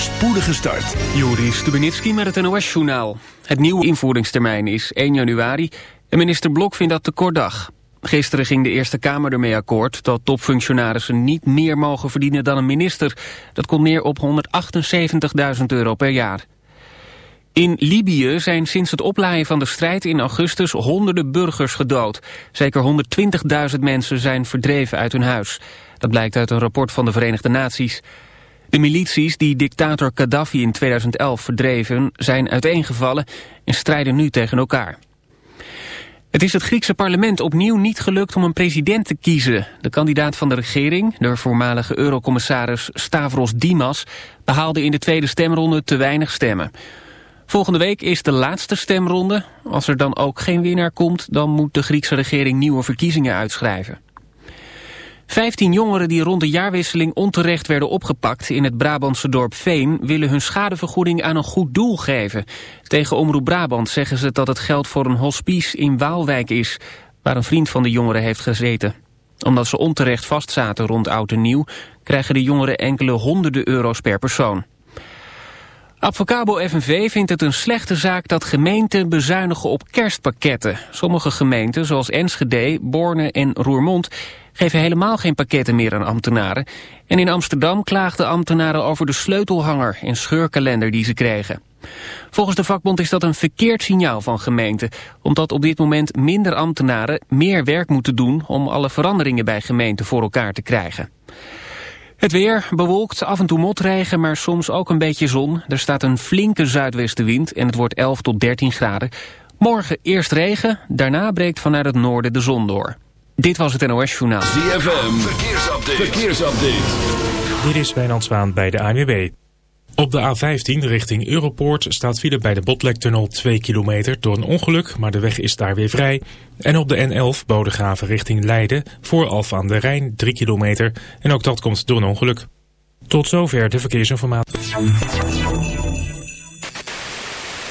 voorspoedige start. Juri Stubenitski met het NOS-journaal. Het nieuwe invoeringstermijn is 1 januari en minister Blok vindt dat te kort dag. Gisteren ging de Eerste Kamer ermee akkoord dat topfunctionarissen niet meer mogen verdienen dan een minister. Dat komt neer op 178.000 euro per jaar. In Libië zijn sinds het oplaaien van de strijd in augustus honderden burgers gedood. Zeker 120.000 mensen zijn verdreven uit hun huis. Dat blijkt uit een rapport van de Verenigde Naties. De milities die dictator Gaddafi in 2011 verdreven zijn uiteengevallen en strijden nu tegen elkaar. Het is het Griekse parlement opnieuw niet gelukt om een president te kiezen. De kandidaat van de regering, de voormalige eurocommissaris Stavros Dimas, behaalde in de tweede stemronde te weinig stemmen. Volgende week is de laatste stemronde. Als er dan ook geen winnaar komt, dan moet de Griekse regering nieuwe verkiezingen uitschrijven. Vijftien jongeren die rond de jaarwisseling onterecht werden opgepakt in het Brabantse dorp Veen willen hun schadevergoeding aan een goed doel geven. Tegen Omroep Brabant zeggen ze dat het geld voor een hospice in Waalwijk is, waar een vriend van de jongeren heeft gezeten. Omdat ze onterecht vastzaten rond oud en nieuw, krijgen de jongeren enkele honderden euro's per persoon. Advocabo FNV vindt het een slechte zaak dat gemeenten bezuinigen op kerstpakketten. Sommige gemeenten, zoals Enschede, Borne en Roermond, geven helemaal geen pakketten meer aan ambtenaren. En in Amsterdam klaagden ambtenaren over de sleutelhanger en scheurkalender die ze kregen. Volgens de vakbond is dat een verkeerd signaal van gemeenten, omdat op dit moment minder ambtenaren meer werk moeten doen om alle veranderingen bij gemeenten voor elkaar te krijgen. Het weer bewolkt, af en toe motregen, maar soms ook een beetje zon. Er staat een flinke zuidwestenwind en het wordt 11 tot 13 graden. Morgen eerst regen, daarna breekt vanuit het noorden de zon door. Dit was het NOS Journaal. ZFM, verkeersupdate. verkeersupdate. Dit is Wijnand Zwaan bij de ANWB. Op de A15 richting Europoort staat file bij de Botlektunnel 2 kilometer door een ongeluk, maar de weg is daar weer vrij. En op de N11 Bodegraven richting Leiden voor Alfa aan de Rijn 3 kilometer en ook dat komt door een ongeluk. Tot zover de verkeersinformatie.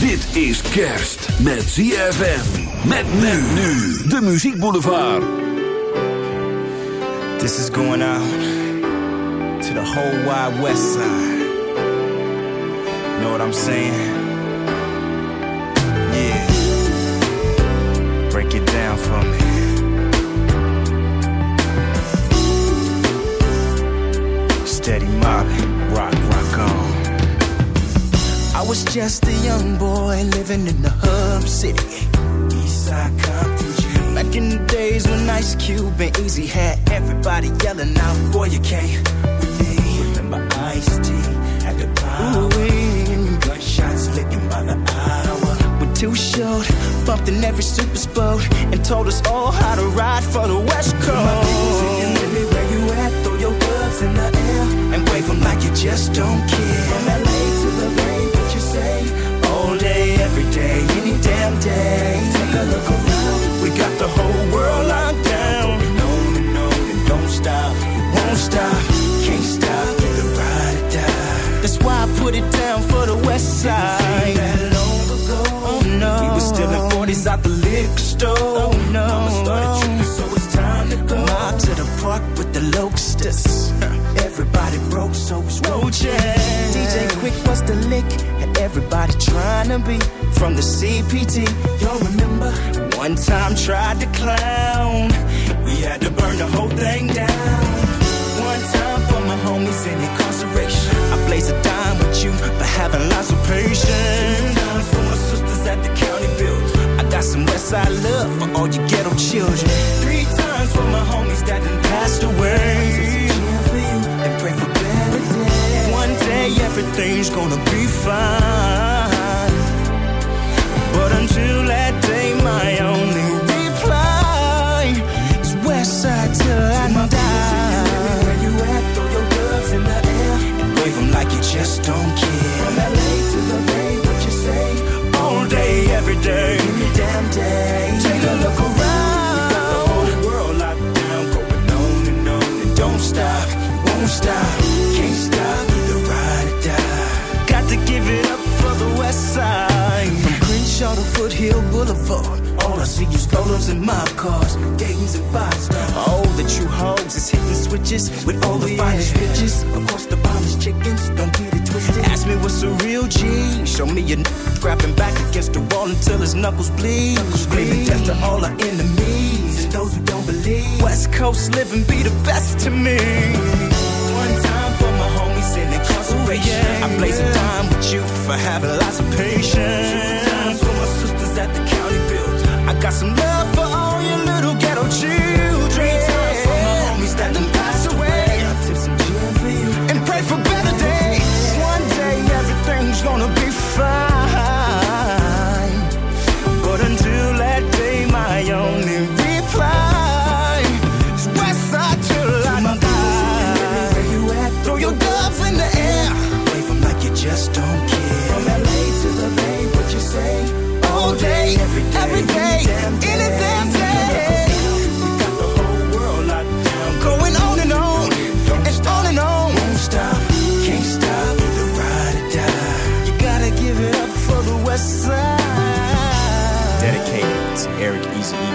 Dit is kerst met ZFM. Met men nu. De Muziek Boulevard. This is going out to the whole wide west side. Know what I'm saying? Yeah. Break it down for me. Steady mobbing, rock. I was just a young boy living in the hub city. Eastside Compton Back in the days when Ice Cube and Eazy had everybody yelling out, Boy, you can't with me. Remember Ice T at the power. Gunshots licking by the hour. We're too short, bumped in every super boat, and told us all how to ride for the West Coast. Where you at? Throw your gloves in the air and wave 'em like you just don't care. From LA day, any damn day. Take a look around. We got the whole world locked down. No, no, you don't stop. You won't stop. Can't stop. You're the ride or die. That's why I put it down for the west side. Oh, we were still 40s out the liquor store. Oh, no. Mama started tripping, so it's time to go. Mob to the park with the locusts. Everybody broke, so it's roaches. DJ Quik, what's the lick? Everybody trying to be from the CPT. Y'all remember? One time tried to clown. We had to burn the whole thing down. One time for my homies in incarceration. I blaze a dime with you for having lots of patience. Two times for my sisters at the county build. I got some Westside love for all you ghetto everything's gonna be fine. But until that day, my only reply is Westside till I die. Where you at? Throw your gloves in the air and wave 'em like you just don't care. From LA to the Bay, what you say? All day, every day, every damn day. Take a look around. We got the whole world locked down, going on and on and don't stop, won't stop, Side. From Crenshaw to Foothill Boulevard. All I see is strollers and mob cars, Dayton's and five stars. Oh, the true hoes is hitting switches with all the finest bitches. Of course, the finest chickens, don't get it twisted. Ask me what's a real G. Show me your n- grabbing back against the wall until his knuckles bleed. Screaming death to all our enemies and those who don't believe. West Coast living be the best to me. Incarceration. I blaze a dime with you for having lots of patience. Two times for my sisters at the county build. I got some love for all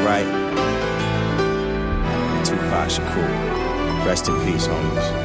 And Tupac Shakur. Rest in peace, homies.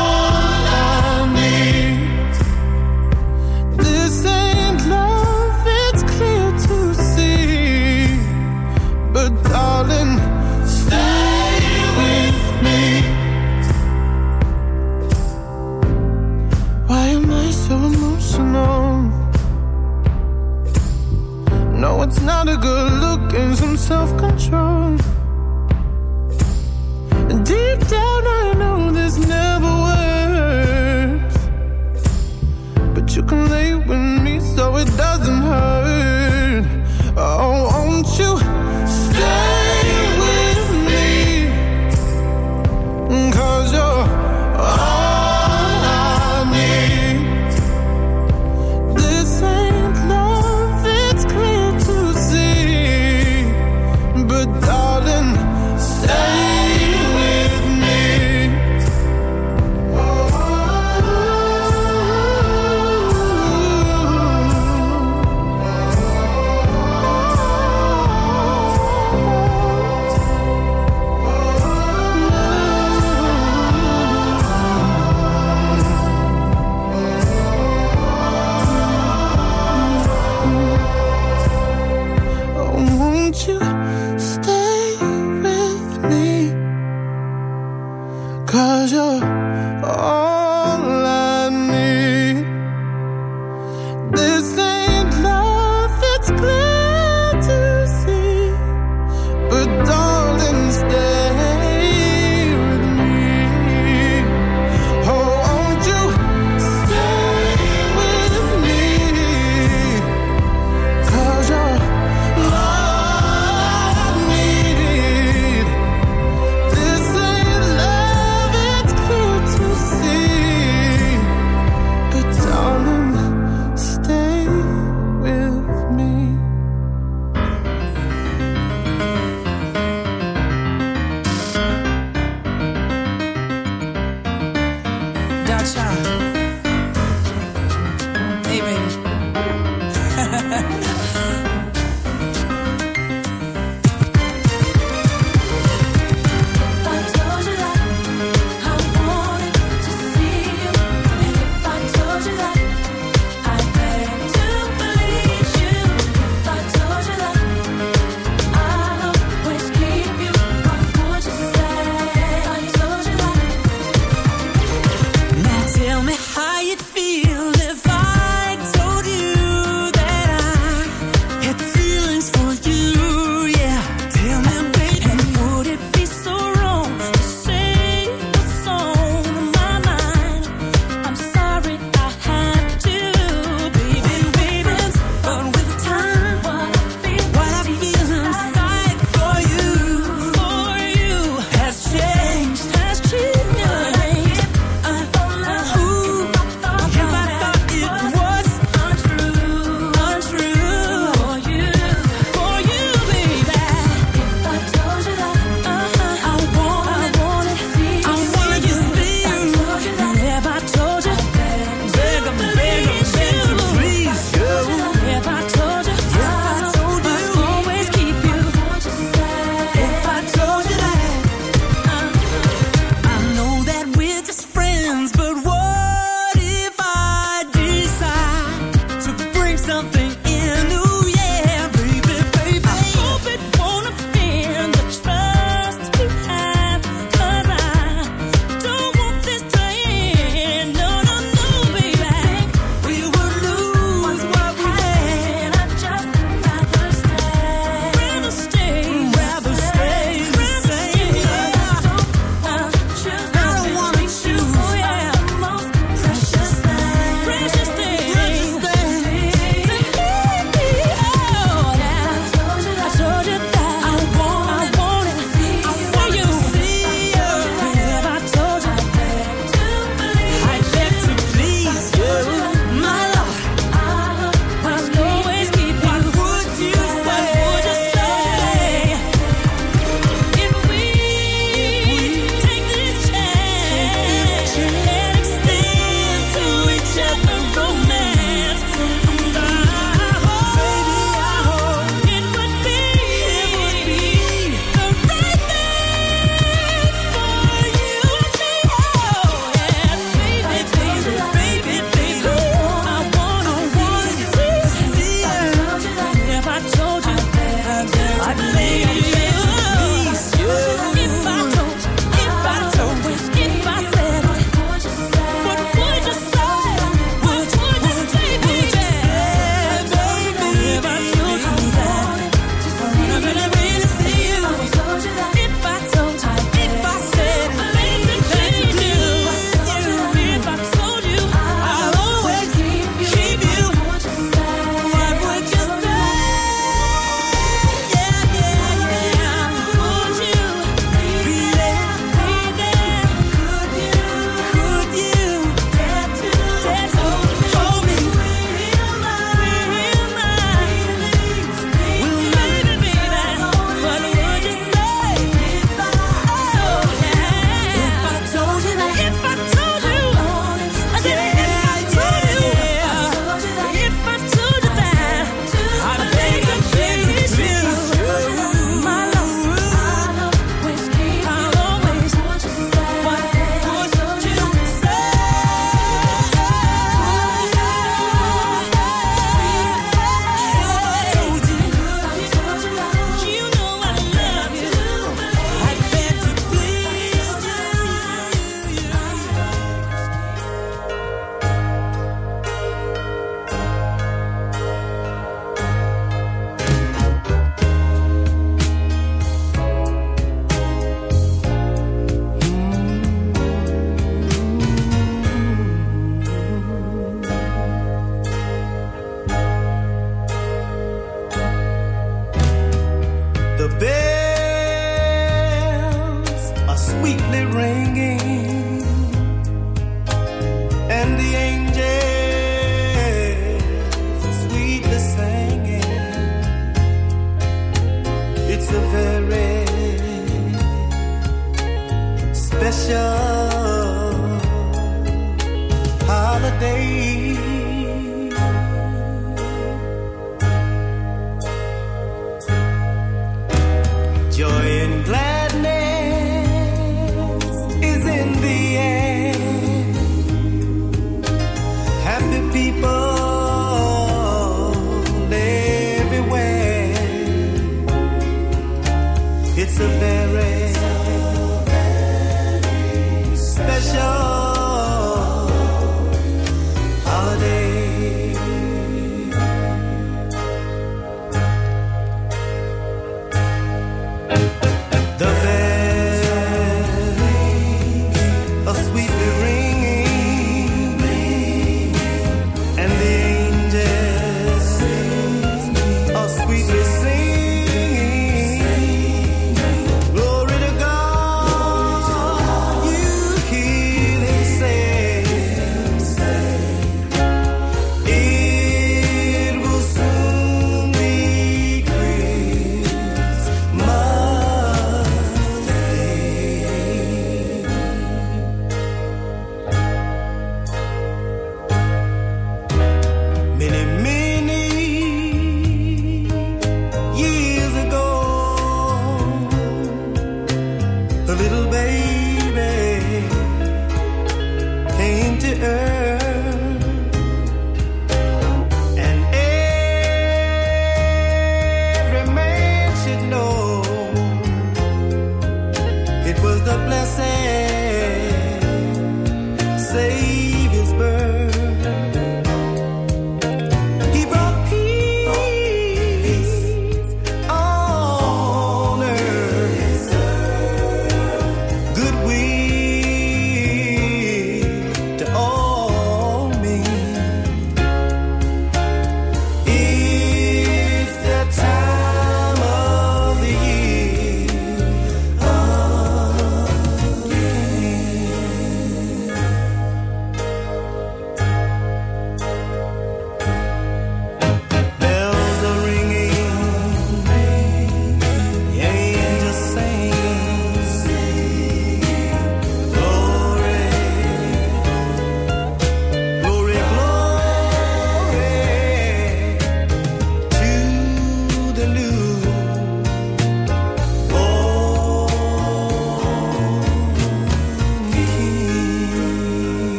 found a good look and some self-control.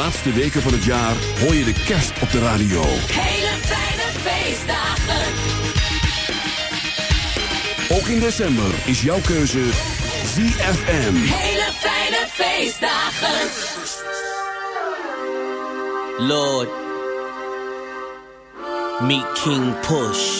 Laatste weken van het jaar hoor je de kerst op de radio. Hele fijne feestdagen. Ook in december is jouw keuze ZFM. Hele fijne feestdagen. Lord, meet King Push.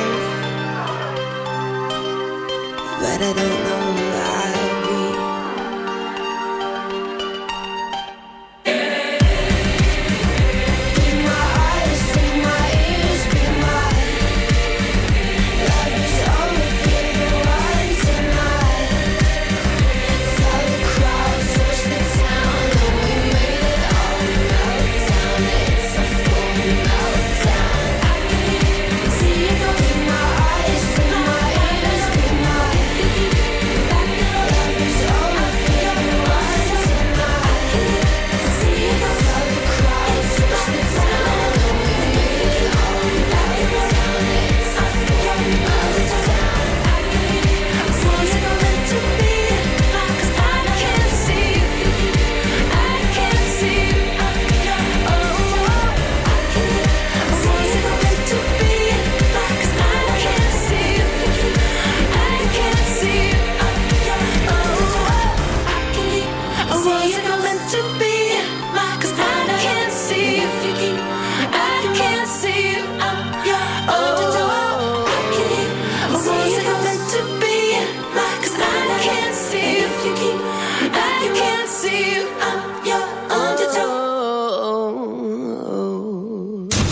I don't know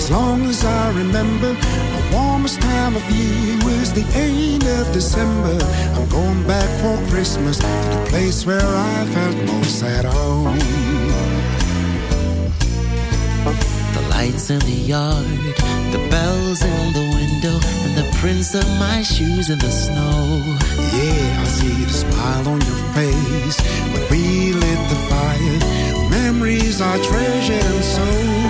as long as I remember. The warmest time of year was the end of December. I'm going back for Christmas to the place where I felt most at home. The lights in the yard, the bells in the window, and the prints of my shoes in the snow. Yeah, I see the smile on your face when we lit the fire. Memories are treasured and so.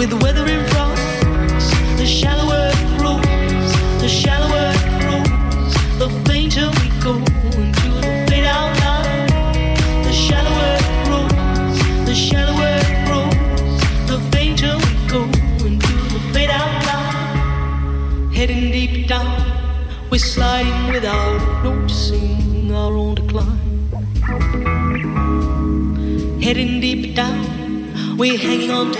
with the weather in front. The shallower it grows, the shallower it grows, the fainter we go into the fade out line. The shallower it grows, the shallower it grows, the fainter we go into the fade out line. Heading deep down, we're sliding without noticing our own decline. Heading deep down, we're hanging on to